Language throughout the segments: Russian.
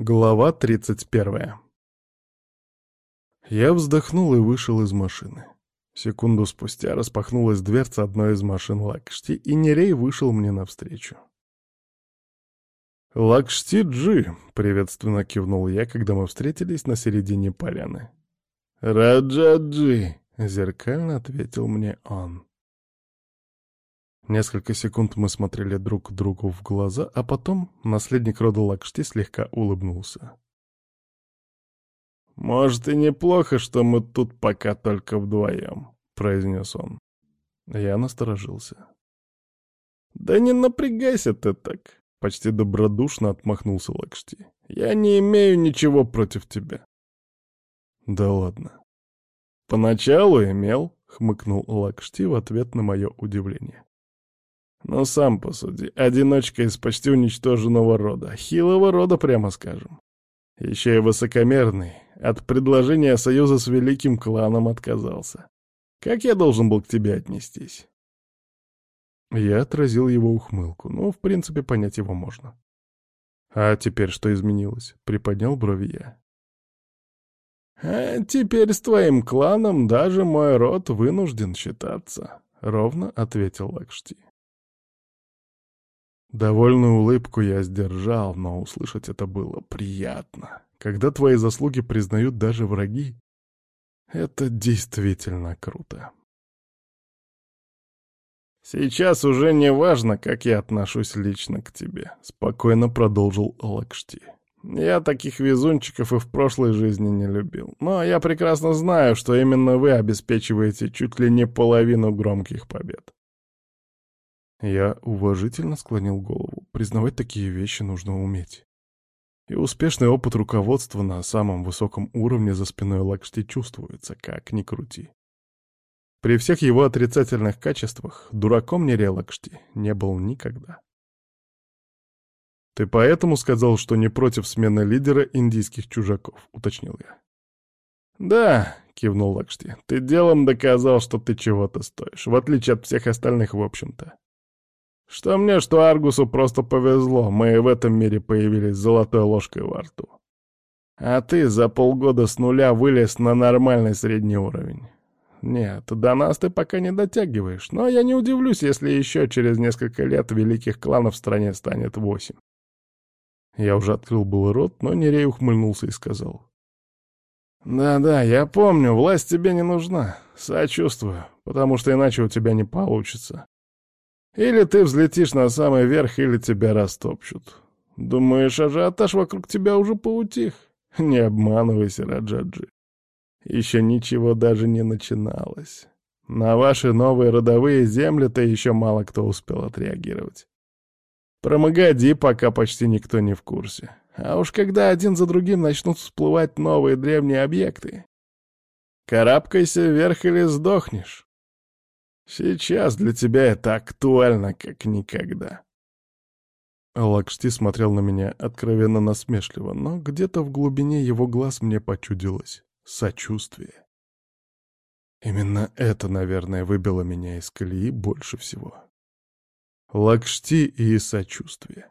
Глава 31. Я вздохнул и вышел из машины. Секунду спустя распахнулась дверца одной из машин Лакшти, и Нерей вышел мне навстречу. «Лакшти Джи!» — приветственно кивнул я, когда мы встретились на середине поляны. «Раджа Джи!» — зеркально ответил мне он. Несколько секунд мы смотрели друг другу в глаза, а потом наследник рода Лакшти слегка улыбнулся. «Может, и неплохо, что мы тут пока только вдвоем», — произнес он. Я насторожился. «Да не напрягайся ты так», — почти добродушно отмахнулся Лакшти. «Я не имею ничего против тебя». «Да ладно». «Поначалу имел», — хмыкнул Лакшти в ответ на мое удивление. Но сам посуди, одиночка из почти уничтоженного рода, хилого рода, прямо скажем. Еще и высокомерный, от предложения союза с великим кланом отказался. Как я должен был к тебе отнестись? Я отразил его ухмылку, ну, в принципе, понять его можно. А теперь что изменилось? Приподнял брови я. А теперь с твоим кланом даже мой род вынужден считаться, — ровно ответил Лакшти. Довольную улыбку я сдержал, но услышать это было приятно. Когда твои заслуги признают даже враги, это действительно круто. «Сейчас уже не важно, как я отношусь лично к тебе», — спокойно продолжил Лакшти. «Я таких везунчиков и в прошлой жизни не любил. Но я прекрасно знаю, что именно вы обеспечиваете чуть ли не половину громких побед. Я уважительно склонил голову. Признавать такие вещи нужно уметь. И успешный опыт руководства на самом высоком уровне за спиной Лакшти чувствуется, как ни крути. При всех его отрицательных качествах дураком Нере Лакшти не был никогда. «Ты поэтому сказал, что не против смены лидера индийских чужаков», — уточнил я. «Да», — кивнул Лакшти, — «ты делом доказал, что ты чего-то стоишь, в отличие от всех остальных, в общем-то. Что мне, что Аргусу просто повезло, мы в этом мире появились с золотой ложкой во рту. А ты за полгода с нуля вылез на нормальный средний уровень. Нет, до нас ты пока не дотягиваешь, но я не удивлюсь, если еще через несколько лет великих кланов в стране станет восемь. Я уже открыл был рот, но Нерей ухмыльнулся и сказал. «Да-да, я помню, власть тебе не нужна. Сочувствую, потому что иначе у тебя не получится. Или ты взлетишь на самый верх, или тебя растопчут. Думаешь, ажиотаж вокруг тебя уже поутих? Не обманывайся, Раджаджи. Еще ничего даже не начиналось. На ваши новые родовые земли-то еще мало кто успел отреагировать. Промогоди, пока почти никто не в курсе. А уж когда один за другим начнут всплывать новые древние объекты, карабкайся вверх или сдохнешь. Сейчас для тебя это актуально, как никогда. Лакшти смотрел на меня откровенно насмешливо, но где-то в глубине его глаз мне почудилось сочувствие. Именно это, наверное, выбило меня из колеи больше всего. Лакшти и сочувствие.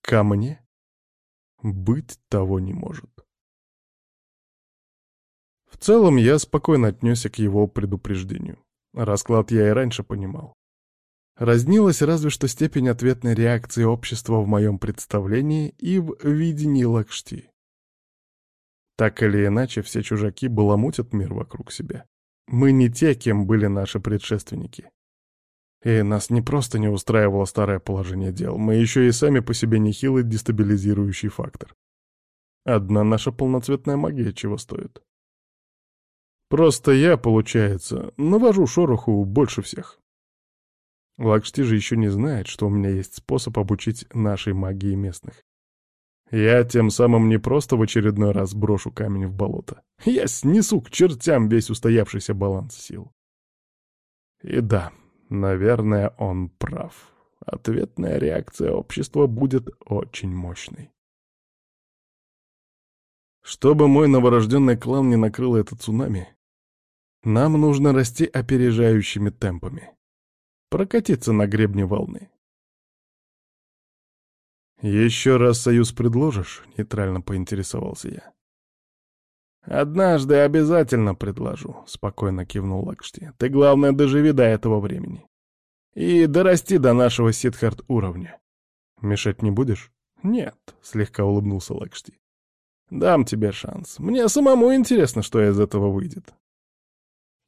Ко мне быть того не может. В целом я спокойно отнесся к его предупреждению. Расклад я и раньше понимал. Разнилась разве что степень ответной реакции общества в моем представлении и в видении Лакшти. Так или иначе, все чужаки баламутят мир вокруг себя. Мы не те, кем были наши предшественники. И нас не просто не устраивало старое положение дел, мы еще и сами по себе нехилый дестабилизирующий фактор. Одна наша полноцветная магия чего стоит. Просто я, получается, навожу шороху больше всех. Лакшти же еще не знает, что у меня есть способ обучить нашей магии местных. Я тем самым не просто в очередной раз брошу камень в болото. Я снесу к чертям весь устоявшийся баланс сил. И да, наверное, он прав. Ответная реакция общества будет очень мощной. Чтобы мой новорожденный клан не накрыл этот цунами, нам нужно расти опережающими темпами. Прокатиться на гребне волны. «Еще раз союз предложишь?» — нейтрально поинтересовался я. «Однажды обязательно предложу», — спокойно кивнул Лакшти. «Ты, главное, доживи до этого времени. И дорасти до нашего Сидхарт уровня». «Мешать не будешь?» «Нет», — слегка улыбнулся Лакшти. «Дам тебе шанс. Мне самому интересно, что из этого выйдет».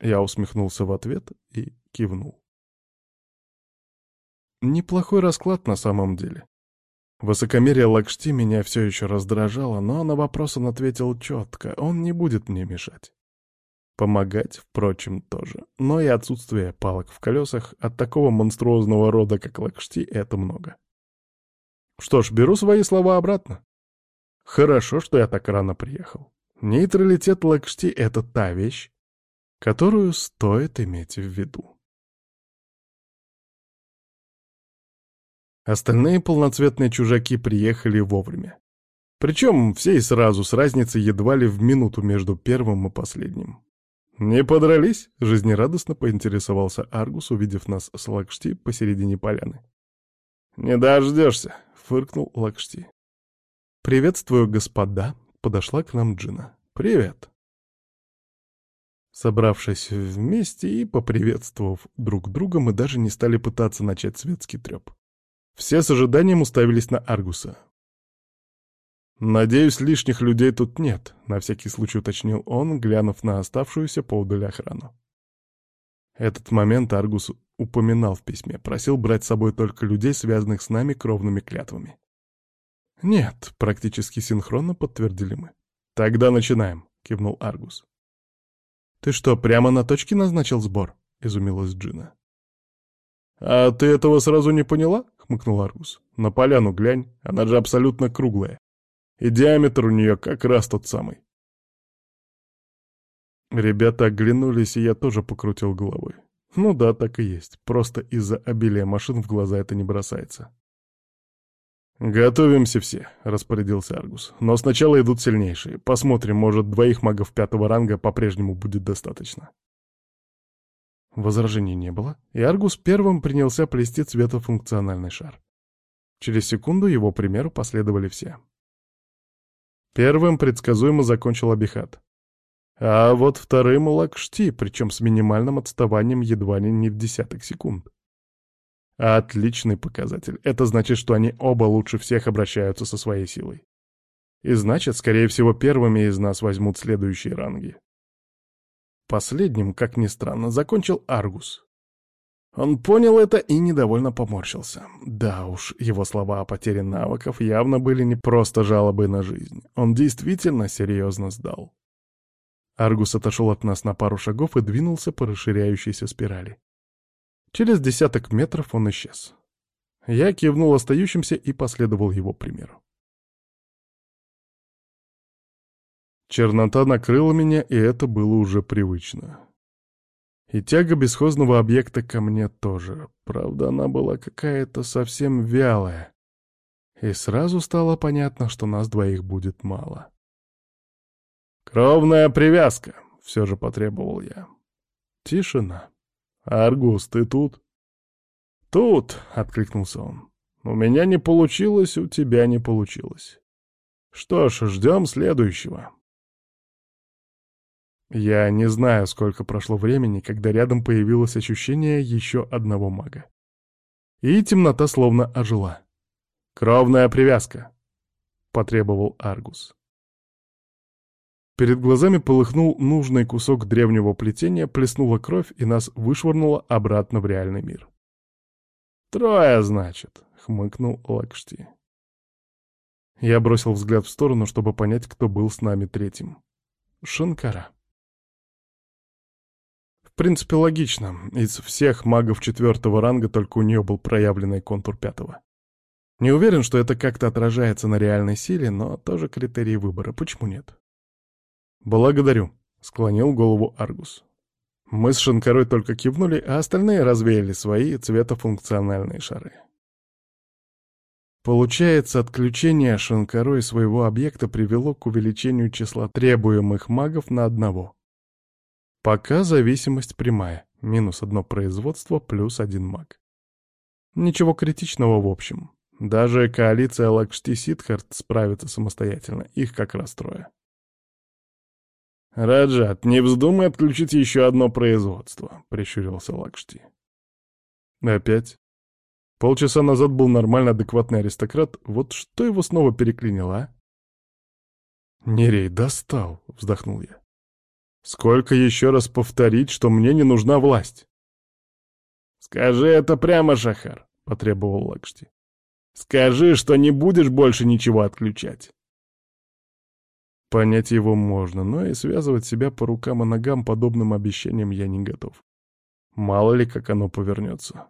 Я усмехнулся в ответ и кивнул. Неплохой расклад на самом деле. Высокомерие Лакшти меня все еще раздражало, но на вопрос он ответил четко, он не будет мне мешать. Помогать, впрочем, тоже. Но и отсутствие палок в колесах от такого монструозного рода, как Лакшти, это много. Что ж, беру свои слова обратно. Хорошо, что я так рано приехал. Нейтралитет Лакшти — это та вещь, которую стоит иметь в виду. Остальные полноцветные чужаки приехали вовремя. Причем все и сразу, с разницей едва ли в минуту между первым и последним. «Не подрались?» — жизнерадостно поинтересовался Аргус, увидев нас с Лакшти посередине поляны. «Не дождешься», — фыркнул Лакшти. «Приветствую, господа», — подошла к нам Джина. «Привет». Собравшись вместе и поприветствовав друг друга, мы даже не стали пытаться начать светский треп. Все с ожиданием уставились на Аргуса. «Надеюсь, лишних людей тут нет», — на всякий случай уточнил он, глянув на оставшуюся поудаль охрану. Этот момент Аргус упоминал в письме, просил брать с собой только людей, связанных с нами кровными клятвами. «Нет», — практически синхронно подтвердили мы. «Тогда начинаем», — кивнул Аргус. «Ты что, прямо на точке назначил сбор?» — изумилась Джина. «А ты этого сразу не поняла?» хмыкнул Аргус. «На поляну глянь, она же абсолютно круглая. И диаметр у нее как раз тот самый». Ребята оглянулись, и я тоже покрутил головой. Ну да, так и есть. Просто из-за обилия машин в глаза это не бросается. «Готовимся все», — распорядился Аргус. «Но сначала идут сильнейшие. Посмотрим, может, двоих магов пятого ранга по-прежнему будет достаточно». Возражений не было, и Аргус первым принялся плести цветофункциональный шар. Через секунду его примеру последовали все. Первым предсказуемо закончил Абихат. А вот вторым — Лакшти, причем с минимальным отставанием едва ли не в десяток секунд. Отличный показатель. Это значит, что они оба лучше всех обращаются со своей силой. И значит, скорее всего, первыми из нас возьмут следующие ранги. Последним, как ни странно, закончил Аргус. Он понял это и недовольно поморщился. Да уж, его слова о потере навыков явно были не просто жалобы на жизнь. Он действительно серьезно сдал. Аргус отошел от нас на пару шагов и двинулся по расширяющейся спирали. Через десяток метров он исчез. Я кивнул остающимся и последовал его примеру. Чернота накрыла меня, и это было уже привычно. И тяга бесхозного объекта ко мне тоже. Правда, она была какая-то совсем вялая. И сразу стало понятно, что нас двоих будет мало. «Кровная привязка!» — все же потребовал я. Тишина. «Аргус, ты тут?» «Тут!» — откликнулся он. «У меня не получилось, у тебя не получилось. Что ж, ждем следующего». Я не знаю, сколько прошло времени, когда рядом появилось ощущение еще одного мага. И темнота словно ожила. «Кровная привязка!» — потребовал Аргус. Перед глазами полыхнул нужный кусок древнего плетения, плеснула кровь и нас вышвырнуло обратно в реальный мир. «Трое, значит», — хмыкнул Лакшти. Я бросил взгляд в сторону, чтобы понять, кто был с нами третьим. Шанкара принципе, логично. Из всех магов четвертого ранга только у нее был проявленный контур пятого. Не уверен, что это как-то отражается на реальной силе, но тоже критерий выбора. Почему нет? «Благодарю», — склонил голову Аргус. Мы с Шанкарой только кивнули, а остальные развеяли свои цветофункциональные шары. Получается, отключение Шанкарой своего объекта привело к увеличению числа требуемых магов на одного — Пока зависимость прямая. Минус одно производство плюс один маг. Ничего критичного в общем. Даже коалиция Лакшти-Сидхарт справится самостоятельно, их как раз трое. «Раджат, не вздумай отключить еще одно производство», — прищурился Лакшти. «Опять?» Полчаса назад был нормально адекватный аристократ, вот что его снова переклинило, а? «Нерей, достал!» — вздохнул я. «Сколько еще раз повторить, что мне не нужна власть?» «Скажи это прямо, Шахар», — потребовал Лакшти. «Скажи, что не будешь больше ничего отключать». Понять его можно, но и связывать себя по рукам и ногам подобным обещанием я не готов. Мало ли, как оно повернется.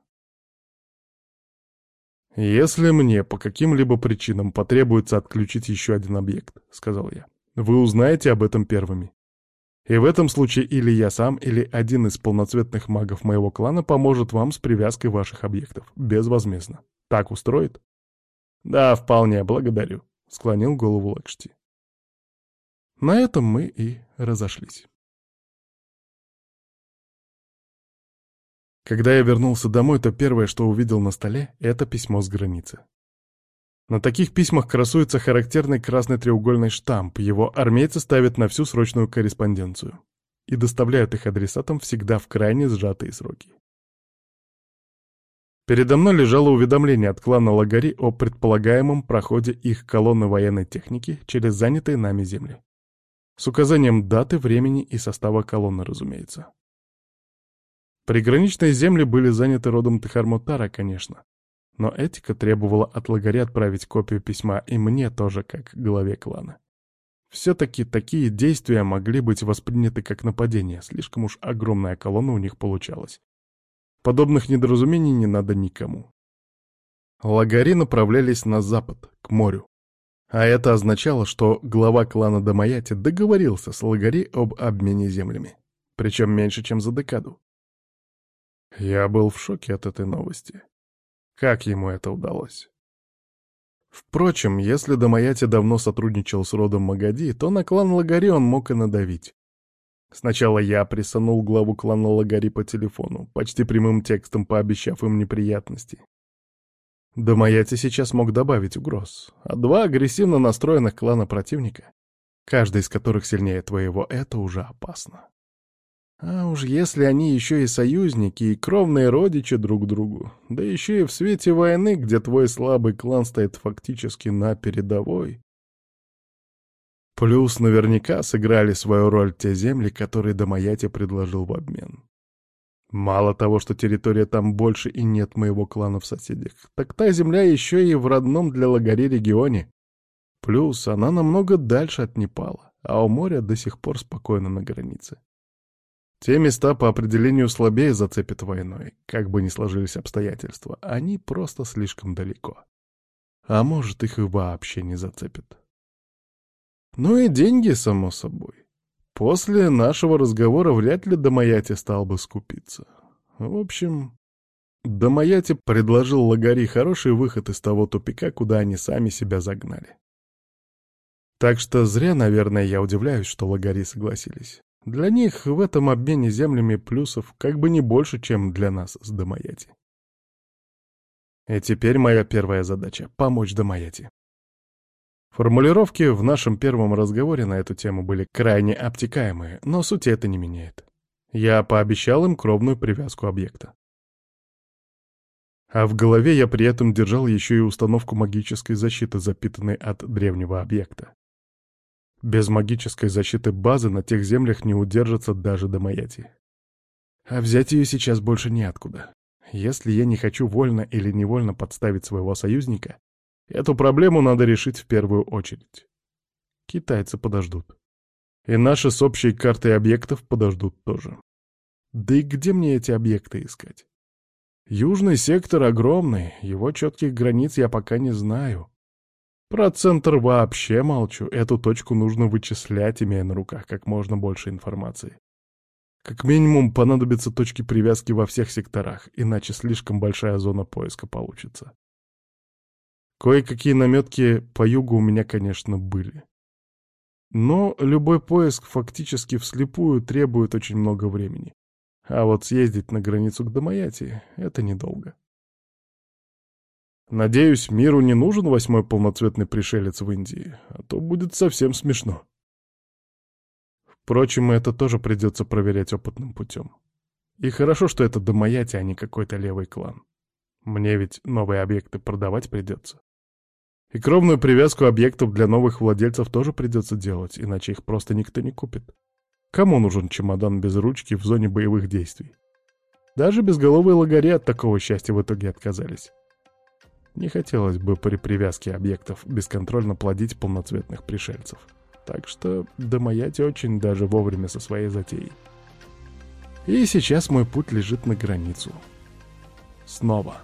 «Если мне по каким-либо причинам потребуется отключить еще один объект», — сказал я, — «вы узнаете об этом первыми. И в этом случае или я сам, или один из полноцветных магов моего клана поможет вам с привязкой ваших объектов, безвозмездно. Так устроит?» «Да, вполне, благодарю», — склонил голову Лакшти. На этом мы и разошлись. Когда я вернулся домой, то первое, что увидел на столе, — это письмо с границы. На таких письмах красуется характерный красный треугольный штамп, его армейцы ставят на всю срочную корреспонденцию и доставляют их адресатам всегда в крайне сжатые сроки. Передо мной лежало уведомление от клана Лагари о предполагаемом проходе их колонны военной техники через занятые нами земли. С указанием даты, времени и состава колонны, разумеется. Приграничные земли были заняты родом Тахармутара, конечно. Но этика требовала от лагаря отправить копию письма и мне тоже, как главе клана. Все-таки такие действия могли быть восприняты как нападение, слишком уж огромная колонна у них получалась. Подобных недоразумений не надо никому. Лагари направлялись на запад, к морю. А это означало, что глава клана Дамаяти договорился с Лагари об обмене землями. Причем меньше, чем за декаду. Я был в шоке от этой новости. Как ему это удалось? Впрочем, если Дамаяти давно сотрудничал с родом Магади, то на клан Лагари он мог и надавить. Сначала я присанул главу клана Лагари по телефону, почти прямым текстом пообещав им неприятности. Дамаяти сейчас мог добавить угроз, а два агрессивно настроенных клана противника, каждый из которых сильнее твоего, это уже опасно. А уж если они еще и союзники, и кровные родичи друг другу, да еще и в свете войны, где твой слабый клан стоит фактически на передовой. Плюс наверняка сыграли свою роль те земли, которые Дамаяти предложил в обмен. Мало того, что территория там больше и нет моего клана в соседях, так та земля еще и в родном для Лагари регионе. Плюс она намного дальше от Непала, а у моря до сих пор спокойно на границе. Те места по определению слабее зацепят войной, как бы ни сложились обстоятельства, они просто слишком далеко. А может, их и вообще не зацепят. Ну и деньги, само собой. После нашего разговора вряд ли Домаяти стал бы скупиться. В общем, Домаяти предложил Лагари хороший выход из того тупика, куда они сами себя загнали. Так что зря, наверное, я удивляюсь, что Лагари согласились. Для них в этом обмене землями плюсов как бы не больше, чем для нас с Домаяти. И теперь моя первая задача — помочь Домаяти. Формулировки в нашем первом разговоре на эту тему были крайне обтекаемые, но сути это не меняет. Я пообещал им кровную привязку объекта. А в голове я при этом держал еще и установку магической защиты, запитанной от древнего объекта. Без магической защиты базы на тех землях не удержится даже до Маяти. А взять ее сейчас больше неоткуда. Если я не хочу вольно или невольно подставить своего союзника, Эту проблему надо решить в первую очередь. Китайцы подождут. И наши с общей картой объектов подождут тоже. Да и где мне эти объекты искать? Южный сектор огромный, его четких границ я пока не знаю. Про центр вообще молчу, эту точку нужно вычислять, имея на руках как можно больше информации. Как минимум понадобятся точки привязки во всех секторах, иначе слишком большая зона поиска получится. Кое-какие наметки по югу у меня, конечно, были. Но любой поиск фактически вслепую требует очень много времени. А вот съездить на границу к Домаяти — это недолго. Надеюсь, миру не нужен восьмой полноцветный пришелец в Индии, а то будет совсем смешно. Впрочем, это тоже придется проверять опытным путем. И хорошо, что это Домаяти, а не какой-то левый клан. Мне ведь новые объекты продавать придется. И кровную привязку объектов для новых владельцев тоже придется делать, иначе их просто никто не купит. Кому нужен чемодан без ручки в зоне боевых действий? Даже безголовые лагари от такого счастья в итоге отказались. Не хотелось бы при привязке объектов бесконтрольно плодить полноцветных пришельцев. Так что Домаяти очень даже вовремя со своей затеей. И сейчас мой путь лежит на границу. Снова.